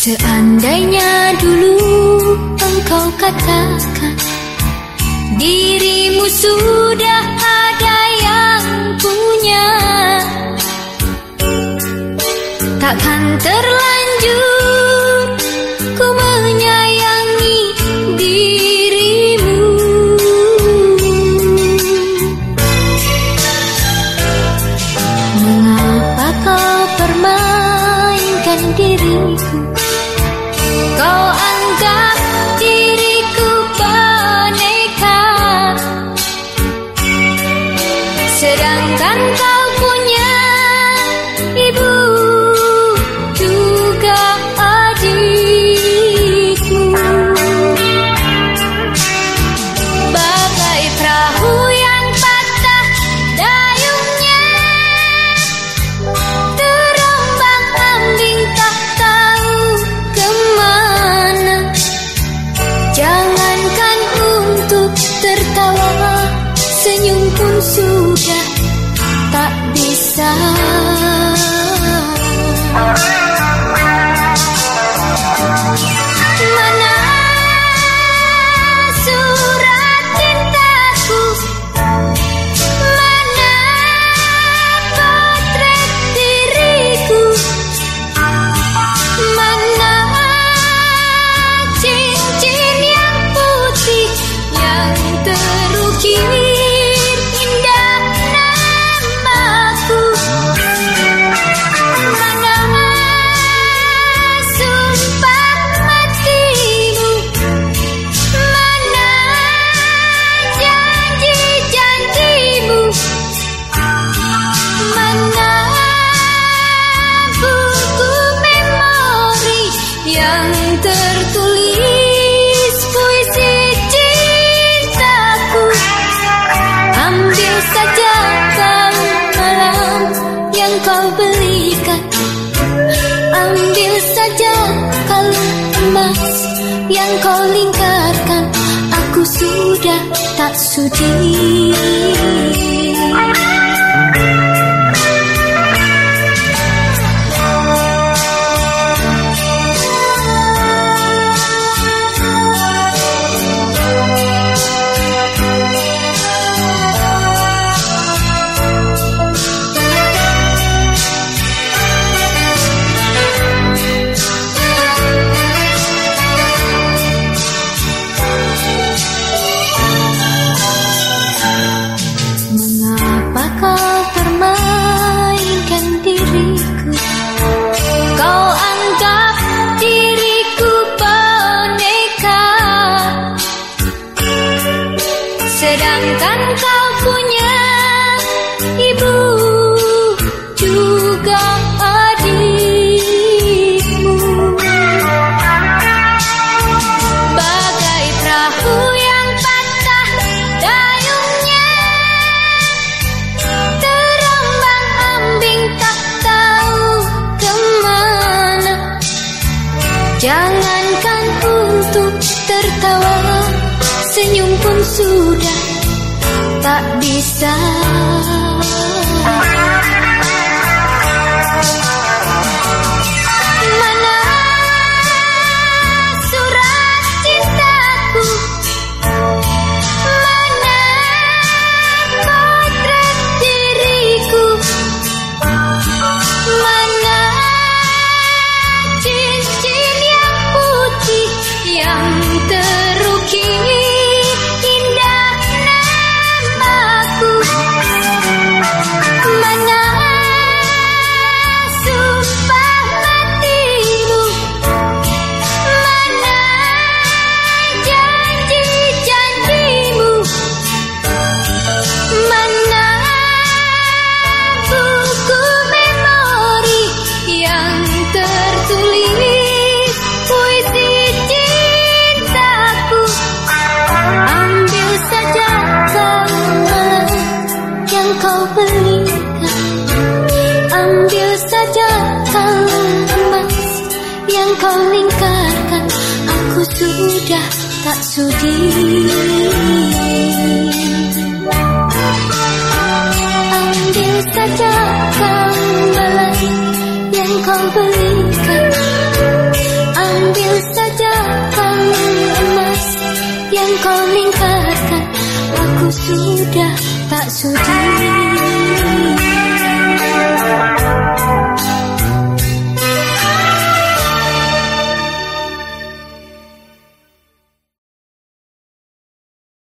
Seandainya dulu engkau katakan Dirimu sudah ada yang punya. Takkan terlanjur ku menyayangi dirimu. Mengapa kau permainkan diriku? Bisa tertulis puisi cintaku. Ambil saja malam yang kau belikan Ambil saja kalung yang kau lingkarkan. Aku sudah tak sudi Jangankan untuk tertawa Senyum pun sudah tak bisa kau belikan Ambil saja kalung emas yang kau lingkarkan. Aku sudah tak sudi. Ambil saja malam yang kau belikan Ambil saja kalung emas yang kau lingkarkan. Aku sudah 把手提。